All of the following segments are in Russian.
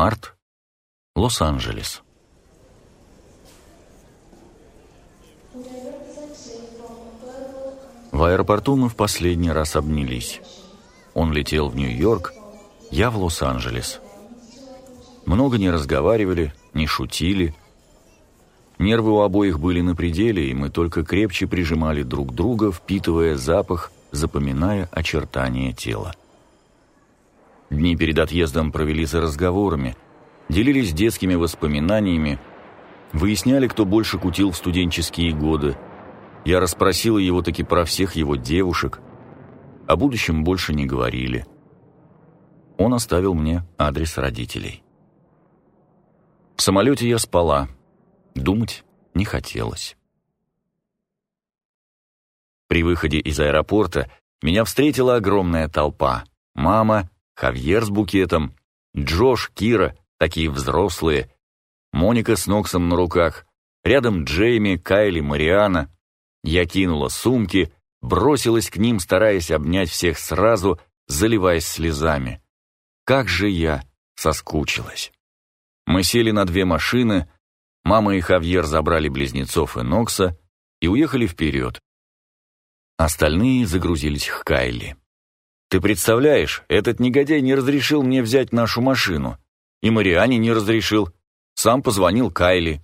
Март. Лос-Анджелес. В аэропорту мы в последний раз обнялись. Он летел в Нью-Йорк, я в Лос-Анджелес. Много не разговаривали, не шутили. Нервы у обоих были на пределе, и мы только крепче прижимали друг друга, впитывая запах, запоминая очертания тела. Дни перед отъездом провели за разговорами, делились детскими воспоминаниями, выясняли, кто больше кутил в студенческие годы. Я расспросила его таки про всех его девушек. О будущем больше не говорили. Он оставил мне адрес родителей. В самолете я спала. Думать не хотелось. При выходе из аэропорта меня встретила огромная толпа. Мама, Хавьер с букетом, Джош, Кира, такие взрослые, Моника с Ноксом на руках, рядом Джейми, Кайли, Мариана. Я кинула сумки, бросилась к ним, стараясь обнять всех сразу, заливаясь слезами. Как же я соскучилась. Мы сели на две машины, мама и Хавьер забрали близнецов и Нокса и уехали вперед. Остальные загрузились к Кайли. Ты представляешь, этот негодяй не разрешил мне взять нашу машину. И Мариане не разрешил. Сам позвонил Кайли.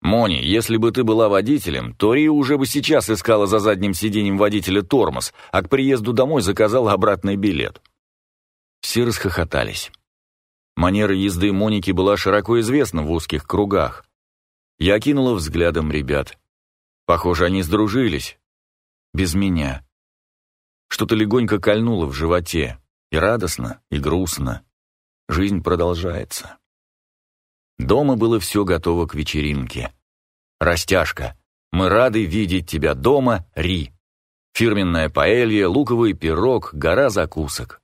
Мони, если бы ты была водителем, то Ри уже бы сейчас искала за задним сиденьем водителя тормоз, а к приезду домой заказала обратный билет. Все расхохотались. Манера езды Моники была широко известна в узких кругах. Я кинула взглядом ребят. Похоже, они сдружились. Без меня. Что-то легонько кольнуло в животе. И радостно, и грустно. Жизнь продолжается. Дома было все готово к вечеринке. Растяжка. Мы рады видеть тебя дома, Ри. Фирменная паэлья, луковый пирог, гора закусок.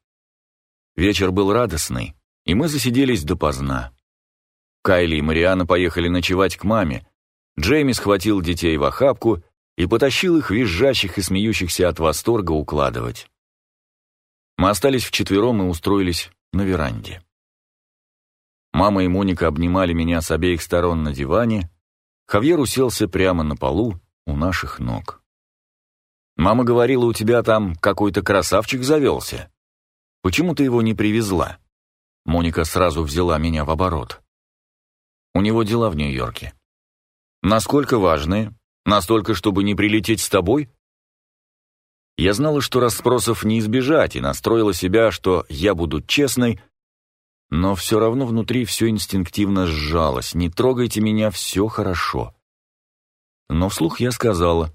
Вечер был радостный, и мы засиделись допоздна. Кайли и Мариана поехали ночевать к маме. Джейми схватил детей в охапку и потащил их визжащих и смеющихся от восторга укладывать. Мы остались вчетвером и устроились на веранде. Мама и Моника обнимали меня с обеих сторон на диване, Хавьер уселся прямо на полу у наших ног. «Мама говорила, у тебя там какой-то красавчик завелся. Почему ты его не привезла?» Моника сразу взяла меня в оборот. «У него дела в Нью-Йорке». «Насколько важные?» Настолько, чтобы не прилететь с тобой? Я знала, что расспросов не избежать, и настроила себя, что я буду честной, но все равно внутри все инстинктивно сжалось. «Не трогайте меня, все хорошо». Но вслух я сказала,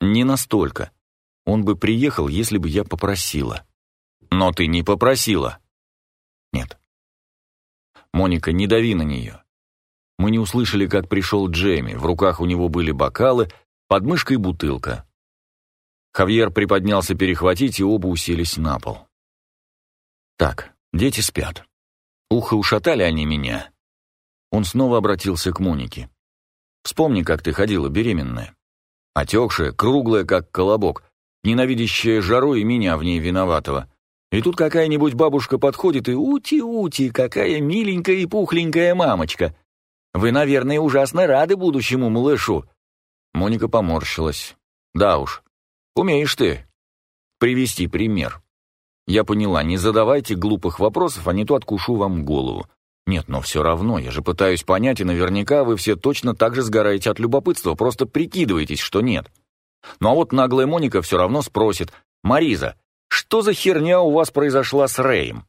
«Не настолько. Он бы приехал, если бы я попросила». «Но ты не попросила». «Нет». «Моника, не дави на нее. Мы не услышали, как пришел Джейми. В руках у него были бокалы, под мышкой бутылка. Хавьер приподнялся перехватить, и оба уселись на пол. «Так, дети спят. Ухо ушатали они меня». Он снова обратился к Монике. «Вспомни, как ты ходила беременная. Отекшая, круглая, как колобок, ненавидящая жару и меня в ней виноватого. И тут какая-нибудь бабушка подходит и «Ути-ути, какая миленькая и пухленькая мамочка!» Вы, наверное, ужасно рады будущему малышу». Моника поморщилась. «Да уж, умеешь ты привести пример. Я поняла, не задавайте глупых вопросов, а не то откушу вам голову. Нет, но все равно, я же пытаюсь понять, и наверняка вы все точно так же сгораете от любопытства, просто прикидываетесь, что нет. Ну а вот наглая Моника все равно спросит, «Мариза, что за херня у вас произошла с Рэем?»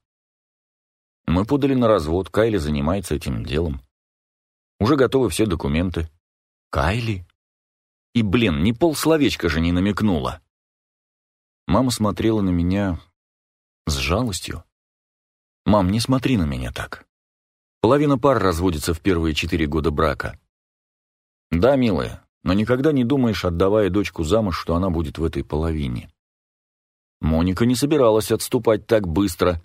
Мы подали на развод, Кайли занимается этим делом. Уже готовы все документы. Кайли? И, блин, ни полсловечка же не намекнула. Мама смотрела на меня с жалостью. «Мам, не смотри на меня так. Половина пар разводится в первые четыре года брака. Да, милая, но никогда не думаешь, отдавая дочку замуж, что она будет в этой половине. Моника не собиралась отступать так быстро.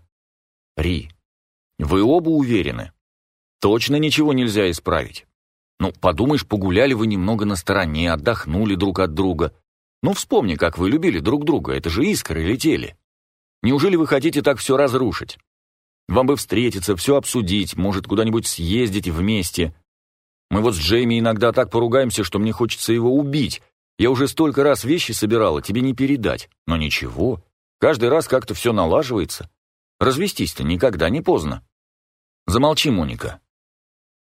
Ри, вы оба уверены? Точно ничего нельзя исправить. Ну, подумаешь, погуляли вы немного на стороне, отдохнули друг от друга. Ну, вспомни, как вы любили друг друга, это же искры летели. Неужели вы хотите так все разрушить? Вам бы встретиться, все обсудить, может, куда-нибудь съездить вместе. Мы вот с Джейми иногда так поругаемся, что мне хочется его убить. Я уже столько раз вещи собирала, тебе не передать. Но ничего, каждый раз как-то все налаживается. Развестись-то никогда не поздно. Замолчи, Моника.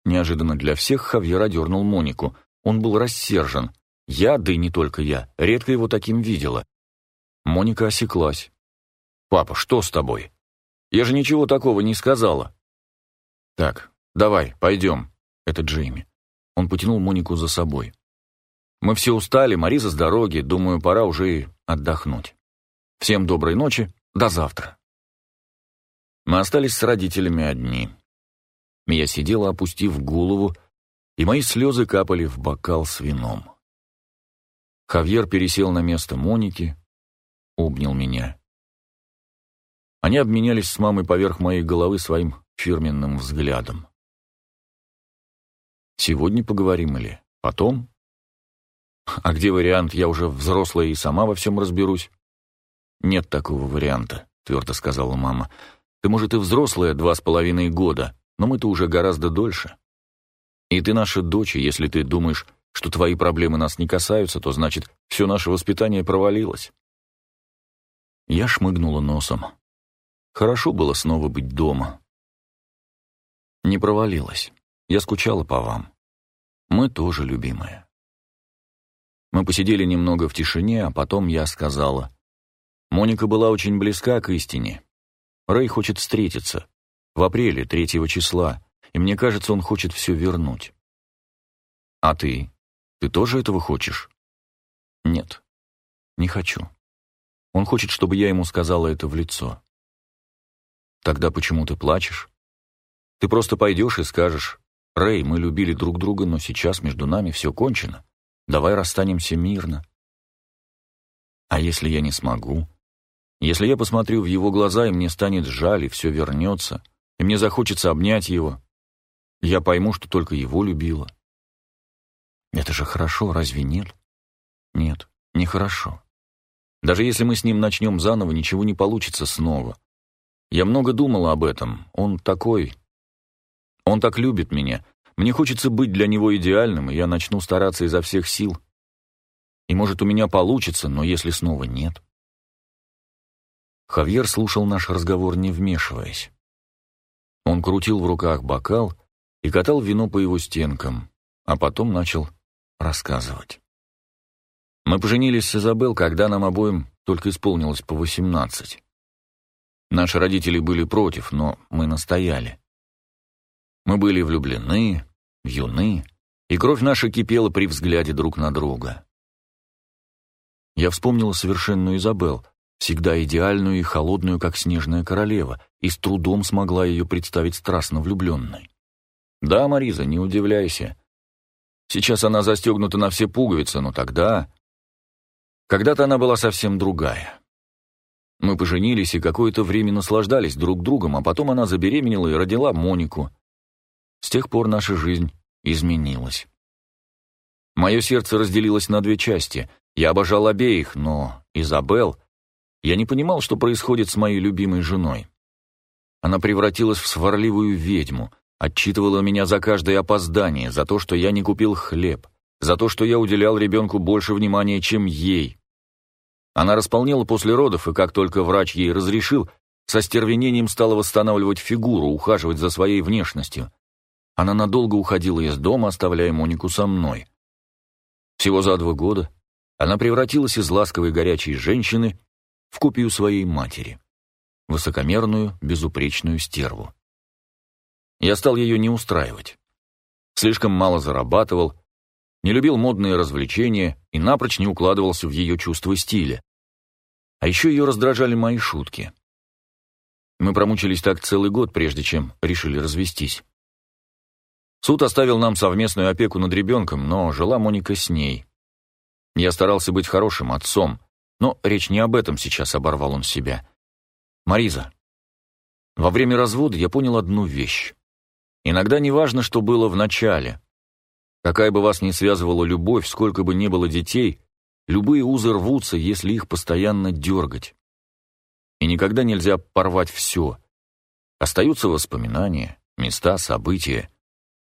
Неожиданно для всех Хавьер одернул Монику. Он был рассержен. Я, да и не только я, редко его таким видела. Моника осеклась. «Папа, что с тобой? Я же ничего такого не сказала». «Так, давай, пойдем». Это Джейми. Он потянул Монику за собой. «Мы все устали, Мариза с дороги, думаю, пора уже и отдохнуть. Всем доброй ночи, до завтра». Мы остались с родителями одни. Я сидела, опустив голову, и мои слезы капали в бокал с вином. Хавьер пересел на место Моники, обнял меня. Они обменялись с мамой поверх моей головы своим фирменным взглядом. «Сегодня поговорим или потом?» «А где вариант, я уже взрослая и сама во всем разберусь?» «Нет такого варианта», — твердо сказала мама. «Ты, может, и взрослая два с половиной года, но мы-то уже гораздо дольше. И ты наша дочь, и если ты думаешь, что твои проблемы нас не касаются, то значит, все наше воспитание провалилось. Я шмыгнула носом. Хорошо было снова быть дома. Не провалилось. Я скучала по вам. Мы тоже любимые. Мы посидели немного в тишине, а потом я сказала. Моника была очень близка к истине. Рэй хочет встретиться. В апреле, третьего числа. И мне кажется, он хочет все вернуть. А ты? Ты тоже этого хочешь? Нет, не хочу. Он хочет, чтобы я ему сказала это в лицо. Тогда почему ты плачешь? Ты просто пойдешь и скажешь, «Рэй, мы любили друг друга, но сейчас между нами все кончено. Давай расстанемся мирно». А если я не смогу? Если я посмотрю в его глаза, и мне станет жаль, и все вернется, и мне захочется обнять его, я пойму, что только его любила. Это же хорошо, разве нет? Нет, нехорошо. Даже если мы с ним начнем заново, ничего не получится снова. Я много думала об этом. Он такой... Он так любит меня. Мне хочется быть для него идеальным, и я начну стараться изо всех сил. И может, у меня получится, но если снова нет... Хавьер слушал наш разговор, не вмешиваясь. Он крутил в руках бокал и катал вино по его стенкам, а потом начал рассказывать. Мы поженились с Изабел, когда нам обоим только исполнилось по восемнадцать. Наши родители были против, но мы настояли. Мы были влюблены, юны, и кровь наша кипела при взгляде друг на друга. Я вспомнила совершенную Изабел, всегда идеальную и холодную, как снежная королева, и с трудом смогла ее представить страстно влюбленной. Да, Мариза, не удивляйся, Сейчас она застегнута на все пуговицы, но тогда... Когда-то она была совсем другая. Мы поженились и какое-то время наслаждались друг другом, а потом она забеременела и родила Монику. С тех пор наша жизнь изменилась. Мое сердце разделилось на две части. Я обожал обеих, но Изабел... Я не понимал, что происходит с моей любимой женой. Она превратилась в сварливую ведьму, Отчитывала меня за каждое опоздание, за то, что я не купил хлеб, за то, что я уделял ребенку больше внимания, чем ей. Она располнела после родов, и как только врач ей разрешил, со стервенением стала восстанавливать фигуру, ухаживать за своей внешностью. Она надолго уходила из дома, оставляя Монику со мной. Всего за два года она превратилась из ласковой горячей женщины в копию своей матери, высокомерную, безупречную стерву. Я стал ее не устраивать. Слишком мало зарабатывал, не любил модные развлечения и напрочь не укладывался в ее чувство стиля. А еще ее раздражали мои шутки. Мы промучились так целый год, прежде чем решили развестись. Суд оставил нам совместную опеку над ребенком, но жила Моника с ней. Я старался быть хорошим отцом, но речь не об этом сейчас оборвал он себя. Мариза, во время развода я понял одну вещь. Иногда не важно, что было в начале. Какая бы вас ни связывала любовь, сколько бы ни было детей, любые узы рвутся, если их постоянно дергать. И никогда нельзя порвать все. Остаются воспоминания, места, события.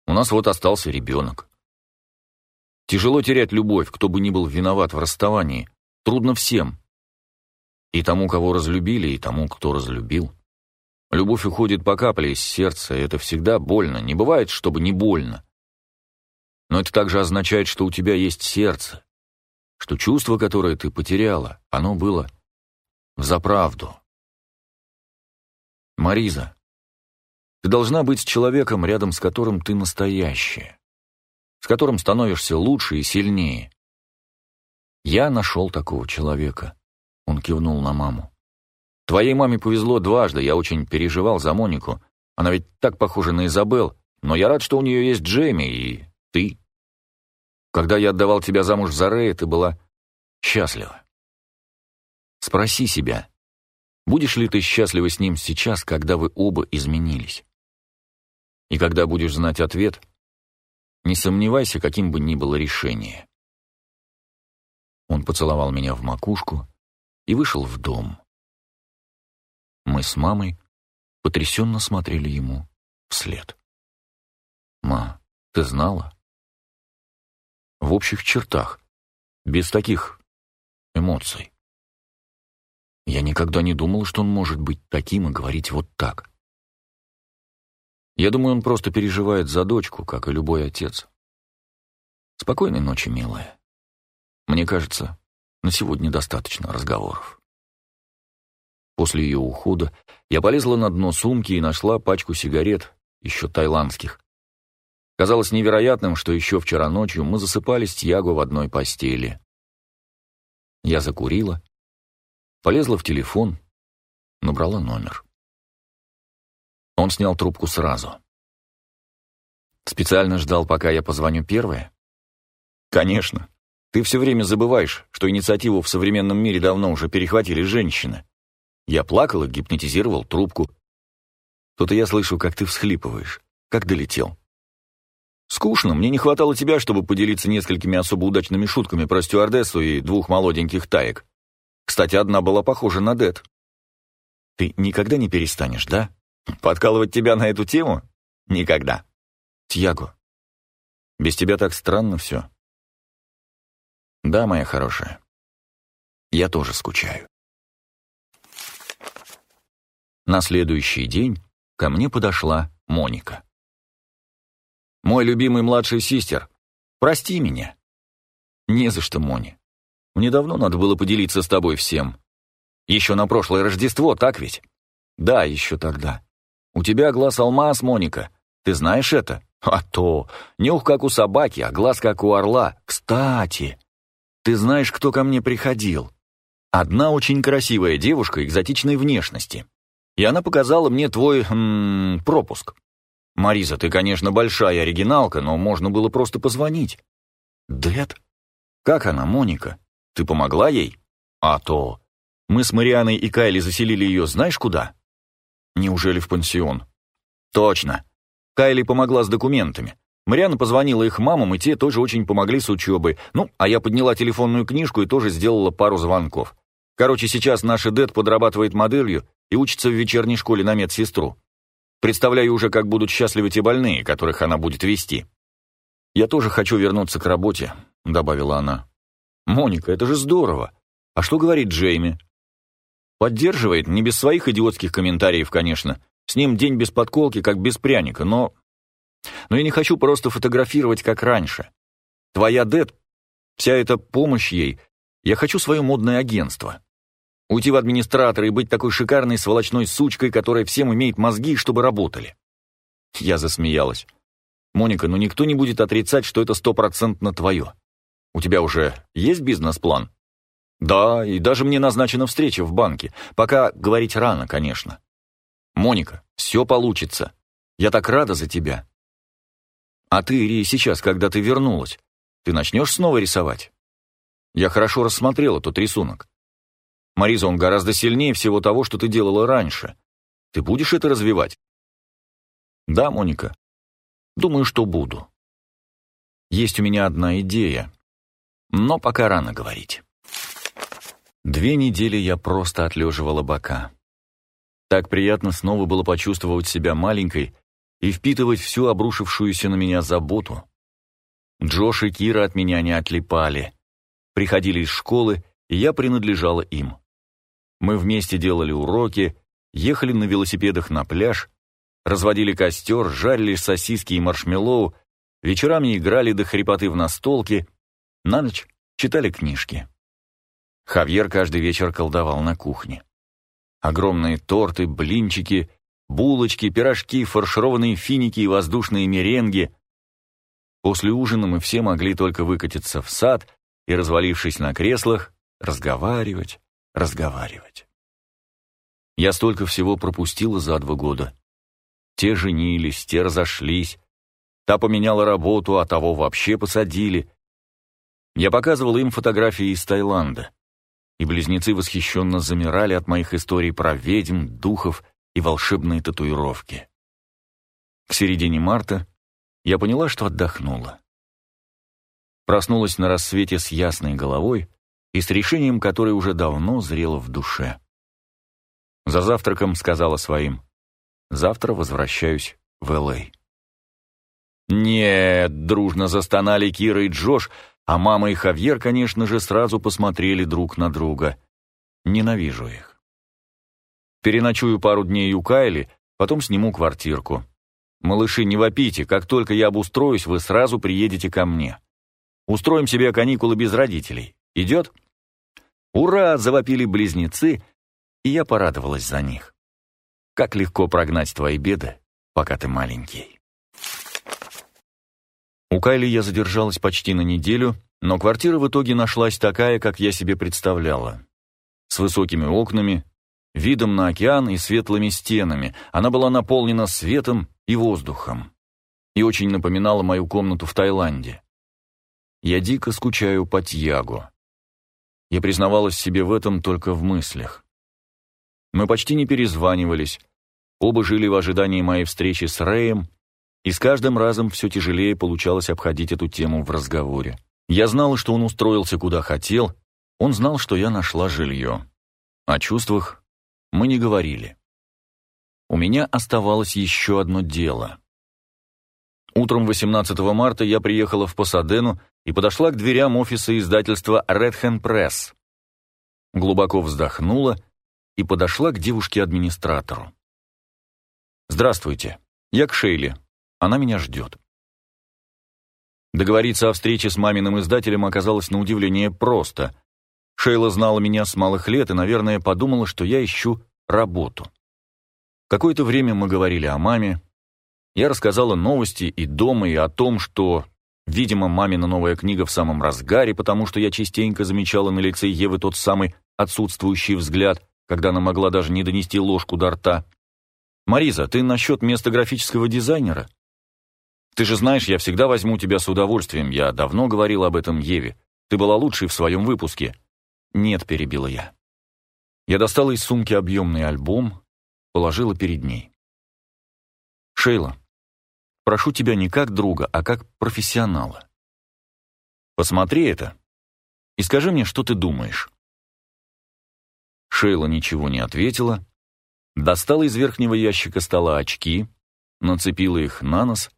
У нас вот остался ребенок. Тяжело терять любовь, кто бы ни был виноват в расставании. Трудно всем. И тому, кого разлюбили, и тому, кто разлюбил. Любовь уходит по капле из сердца, и это всегда больно. Не бывает, чтобы не больно. Но это также означает, что у тебя есть сердце, что чувство, которое ты потеряла, оно было взаправду. Мариза, ты должна быть человеком, рядом с которым ты настоящая, с которым становишься лучше и сильнее. Я нашел такого человека. Он кивнул на маму. Твоей маме повезло дважды, я очень переживал за Монику. Она ведь так похожа на Изабел, но я рад, что у нее есть Джейми и ты. Когда я отдавал тебя замуж за Рэя, ты была счастлива. Спроси себя, будешь ли ты счастлива с ним сейчас, когда вы оба изменились? И когда будешь знать ответ, не сомневайся, каким бы ни было решение. Он поцеловал меня в макушку и вышел в дом. Мы с мамой потрясенно смотрели ему вслед. «Ма, ты знала?» В общих чертах, без таких эмоций. Я никогда не думал, что он может быть таким и говорить вот так. Я думаю, он просто переживает за дочку, как и любой отец. Спокойной ночи, милая. Мне кажется, на сегодня достаточно разговоров. После ее ухода я полезла на дно сумки и нашла пачку сигарет, еще тайландских. Казалось невероятным, что еще вчера ночью мы засыпали с Тьяго в одной постели. Я закурила, полезла в телефон, набрала номер. Он снял трубку сразу. Специально ждал, пока я позвоню первое? Конечно. Ты все время забываешь, что инициативу в современном мире давно уже перехватили женщины. Я плакал и гипнотизировал трубку. Тут я слышу, как ты всхлипываешь. Как долетел. Скучно, мне не хватало тебя, чтобы поделиться несколькими особо удачными шутками про стюардессу и двух молоденьких таек. Кстати, одна была похожа на Дед. Ты никогда не перестанешь, да? Подкалывать тебя на эту тему? Никогда. Тьяго, без тебя так странно все. Да, моя хорошая. Я тоже скучаю. На следующий день ко мне подошла Моника. «Мой любимый младший сестер, прости меня». «Не за что, Мони. Мне давно надо было поделиться с тобой всем. Еще на прошлое Рождество, так ведь?» «Да, еще тогда. У тебя глаз алмаз, Моника. Ты знаешь это?» «А то! Нюх, как у собаки, а глаз, как у орла. Кстати, ты знаешь, кто ко мне приходил?» Одна очень красивая девушка экзотичной внешности и она показала мне твой м -м, пропуск. Мариза, ты, конечно, большая оригиналка, но можно было просто позвонить. Дэд? Как она, Моника? Ты помогла ей? А то. Мы с Марианой и Кайли заселили ее знаешь куда? Неужели в пансион? Точно. Кайли помогла с документами. Мариана позвонила их мамам, и те тоже очень помогли с учебой. Ну, а я подняла телефонную книжку и тоже сделала пару звонков. Короче, сейчас наша Дэд подрабатывает моделью и учится в вечерней школе на медсестру. Представляю уже, как будут счастливы те больные, которых она будет вести. «Я тоже хочу вернуться к работе», — добавила она. «Моника, это же здорово. А что говорит Джейми?» «Поддерживает, не без своих идиотских комментариев, конечно. С ним день без подколки, как без пряника, но... Но я не хочу просто фотографировать, как раньше. Твоя Дед, вся эта помощь ей, я хочу свое модное агентство. Уйти в администратор и быть такой шикарной сволочной сучкой, которая всем имеет мозги, чтобы работали. Я засмеялась. «Моника, ну никто не будет отрицать, что это стопроцентно твое. У тебя уже есть бизнес-план?» «Да, и даже мне назначена встреча в банке. Пока говорить рано, конечно». «Моника, все получится. Я так рада за тебя». «А ты, Ирия, сейчас, когда ты вернулась, ты начнешь снова рисовать?» «Я хорошо рассмотрела тот рисунок. Мариза, он гораздо сильнее всего того, что ты делала раньше. Ты будешь это развивать? Да, Моника. Думаю, что буду. Есть у меня одна идея, но пока рано говорить. Две недели я просто отлеживала бока. Так приятно снова было почувствовать себя маленькой и впитывать всю обрушившуюся на меня заботу. Джош и Кира от меня не отлипали. Приходили из школы, и я принадлежала им. Мы вместе делали уроки, ехали на велосипедах на пляж, разводили костер, жарили сосиски и маршмеллоу, вечерами играли до хрипоты в настолке, на ночь читали книжки. Хавьер каждый вечер колдовал на кухне. Огромные торты, блинчики, булочки, пирожки, фаршированные финики и воздушные меренги. После ужина мы все могли только выкатиться в сад и, развалившись на креслах, разговаривать, разговаривать. Я столько всего пропустила за два года. Те женились, те разошлись, та поменяла работу, а того вообще посадили. Я показывала им фотографии из Таиланда, и близнецы восхищенно замирали от моих историй про ведьм, духов и волшебные татуировки. К середине марта я поняла, что отдохнула. Проснулась на рассвете с ясной головой и с решением, которое уже давно зрело в душе. За завтраком сказала своим, «Завтра возвращаюсь в Л.А.». «Нет», — дружно застонали Кира и Джош, а мама и Хавьер, конечно же, сразу посмотрели друг на друга. Ненавижу их. Переночую пару дней у Кайли, потом сниму квартирку. Малыши, не вопите, как только я обустроюсь, вы сразу приедете ко мне. Устроим себе каникулы без родителей. Идет?» «Ура!» — завопили близнецы, и я порадовалась за них. Как легко прогнать твои беды, пока ты маленький. У Кайли я задержалась почти на неделю, но квартира в итоге нашлась такая, как я себе представляла. С высокими окнами, видом на океан и светлыми стенами. Она была наполнена светом и воздухом. И очень напоминала мою комнату в Таиланде. Я дико скучаю по Тьягу. Я признавалась себе в этом только в мыслях. Мы почти не перезванивались, оба жили в ожидании моей встречи с Рэем, и с каждым разом все тяжелее получалось обходить эту тему в разговоре. Я знала, что он устроился куда хотел, он знал, что я нашла жилье. О чувствах мы не говорили. У меня оставалось еще одно дело. Утром 18 марта я приехала в Пасадену и подошла к дверям офиса издательства Redhen Press. Глубоко вздохнула и подошла к девушке-администратору. «Здравствуйте, я к Шейли. Она меня ждет». Договориться о встрече с маминым издателем оказалось на удивление просто. Шейла знала меня с малых лет и, наверное, подумала, что я ищу работу. Какое-то время мы говорили о маме. Я рассказала новости и дома, и о том, что Видимо, мамина новая книга в самом разгаре, потому что я частенько замечала на лице Евы тот самый отсутствующий взгляд, когда она могла даже не донести ложку до рта. «Мариза, ты насчет места графического дизайнера?» «Ты же знаешь, я всегда возьму тебя с удовольствием. Я давно говорил об этом Еве. Ты была лучшей в своем выпуске». «Нет», — перебила я. Я достала из сумки объемный альбом, положила перед ней. «Шейла, Прошу тебя не как друга, а как профессионала. Посмотри это и скажи мне, что ты думаешь». Шейла ничего не ответила, достала из верхнего ящика стола очки, нацепила их на нос,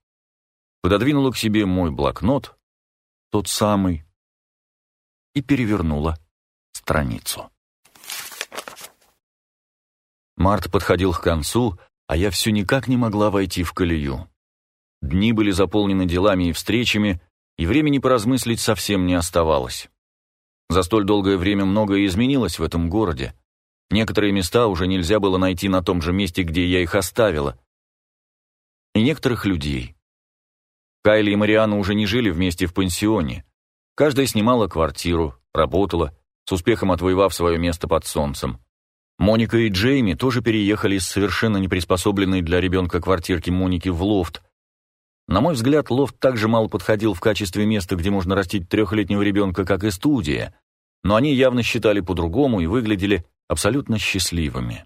пододвинула к себе мой блокнот, тот самый, и перевернула страницу. Март подходил к концу, а я все никак не могла войти в колею. Дни были заполнены делами и встречами, и времени поразмыслить совсем не оставалось. За столь долгое время многое изменилось в этом городе. Некоторые места уже нельзя было найти на том же месте, где я их оставила. И некоторых людей. Кайли и Мариана уже не жили вместе в пансионе. Каждая снимала квартиру, работала, с успехом отвоевав свое место под солнцем. Моника и Джейми тоже переехали из совершенно неприспособленной для ребенка квартирки Моники в лофт, на мой взгляд, лофт также мало подходил в качестве места, где можно растить трехлетнего ребенка, как и студия, но они явно считали по-другому и выглядели абсолютно счастливыми.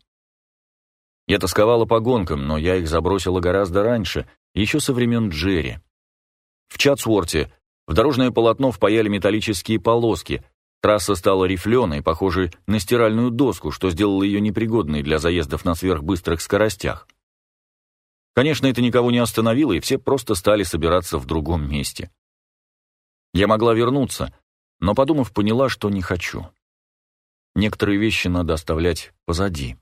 Я тосковала по гонкам, но я их забросила гораздо раньше, еще со времен Джерри. В Чатсворте в дорожное полотно впаяли металлические полоски, Трасса стала рифленой, похожей на стиральную доску, что сделало ее непригодной для заездов на сверхбыстрых скоростях. Конечно, это никого не остановило, и все просто стали собираться в другом месте. Я могла вернуться, но, подумав, поняла, что не хочу. Некоторые вещи надо оставлять позади.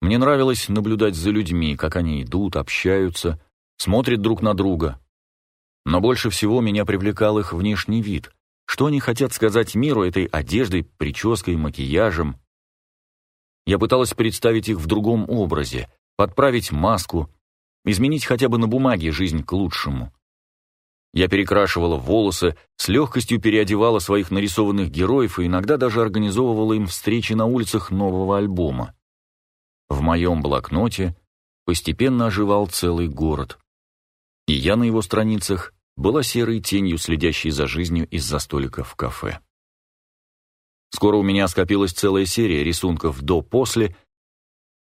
Мне нравилось наблюдать за людьми, как они идут, общаются, смотрят друг на друга. Но больше всего меня привлекал их внешний вид. Что они хотят сказать миру этой одеждой, прической, макияжем? Я пыталась представить их в другом образе, подправить маску, изменить хотя бы на бумаге жизнь к лучшему. Я перекрашивала волосы, с легкостью переодевала своих нарисованных героев и иногда даже организовывала им встречи на улицах нового альбома. В моем блокноте постепенно оживал целый город. И я на его страницах была серой тенью, следящей за жизнью из-за столика в кафе. Скоро у меня скопилась целая серия рисунков до-после,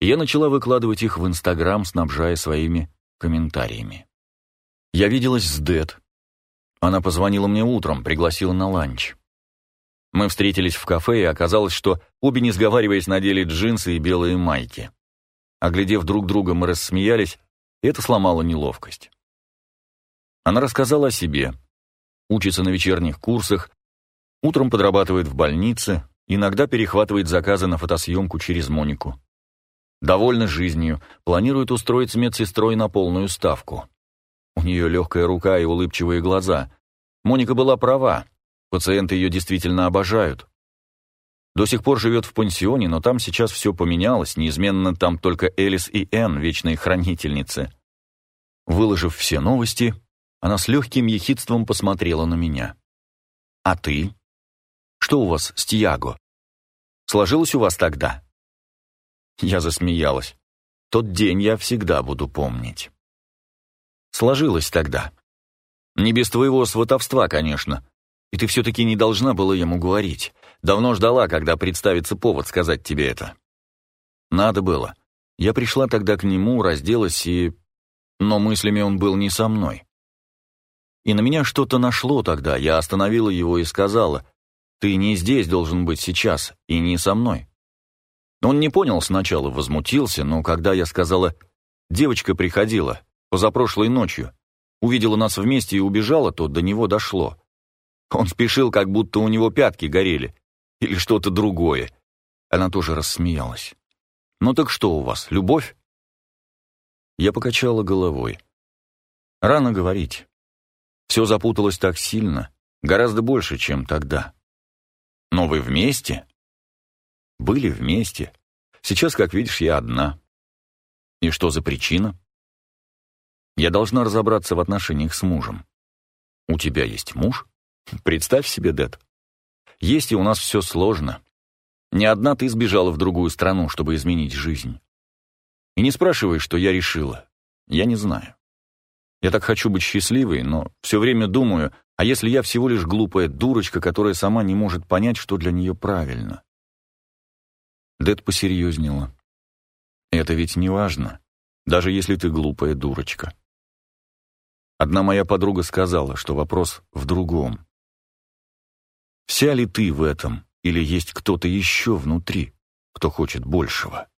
я начала выкладывать их в Инстаграм, снабжая своими комментариями. Я виделась с Дэд. Она позвонила мне утром, пригласила на ланч. Мы встретились в кафе, и оказалось, что обе, не сговариваясь, надели джинсы и белые майки. Оглядев друг друга, мы рассмеялись, и это сломало неловкость. Она рассказала о себе. Учится на вечерних курсах, утром подрабатывает в больнице, иногда перехватывает заказы на фотосъемку через Монику довольна жизнью, планирует устроить медсестрой на полную ставку. У нее легкая рука и улыбчивые глаза. Моника была права, пациенты ее действительно обожают. До сих пор живет в пансионе, но там сейчас все поменялось, неизменно там только Элис и Энн, вечные хранительницы. Выложив все новости, она с легким ехидством посмотрела на меня. «А ты? Что у вас с Тиаго? Сложилось у вас тогда?» Я засмеялась. Тот день я всегда буду помнить. Сложилось тогда. Не без твоего сватовства, конечно. И ты все-таки не должна была ему говорить. Давно ждала, когда представится повод сказать тебе это. Надо было. Я пришла тогда к нему, разделась и... Но мыслями он был не со мной. И на меня что-то нашло тогда. Я остановила его и сказала, «Ты не здесь должен быть сейчас, и не со мной. Он не понял сначала, возмутился, но когда я сказала «девочка приходила, позапрошлой ночью, увидела нас вместе и убежала, то до него дошло». Он спешил, как будто у него пятки горели. Или что-то другое. Она тоже рассмеялась. «Ну так что у вас, любовь?» Я покачала головой. Рано говорить. Все запуталось так сильно, гораздо больше, чем тогда. Но вы вместе? Были вместе. Сейчас, как видишь, я одна. И что за причина? Я должна разобраться в отношениях с мужем. У тебя есть муж? Представь себе, Дэд. Есть и у нас все сложно. Не одна ты сбежала в другую страну, чтобы изменить жизнь. И не спрашивай, что я решила. Я не знаю. Я так хочу быть счастливой, но все время думаю, а если я всего лишь глупая дурочка, которая сама не может понять, что для нее правильно? Дэд посерьезнела. «Это ведь не важно, даже если ты глупая дурочка». Одна моя подруга сказала, что вопрос в другом. Вся ли ты в этом, или есть кто-то еще внутри, кто хочет большего?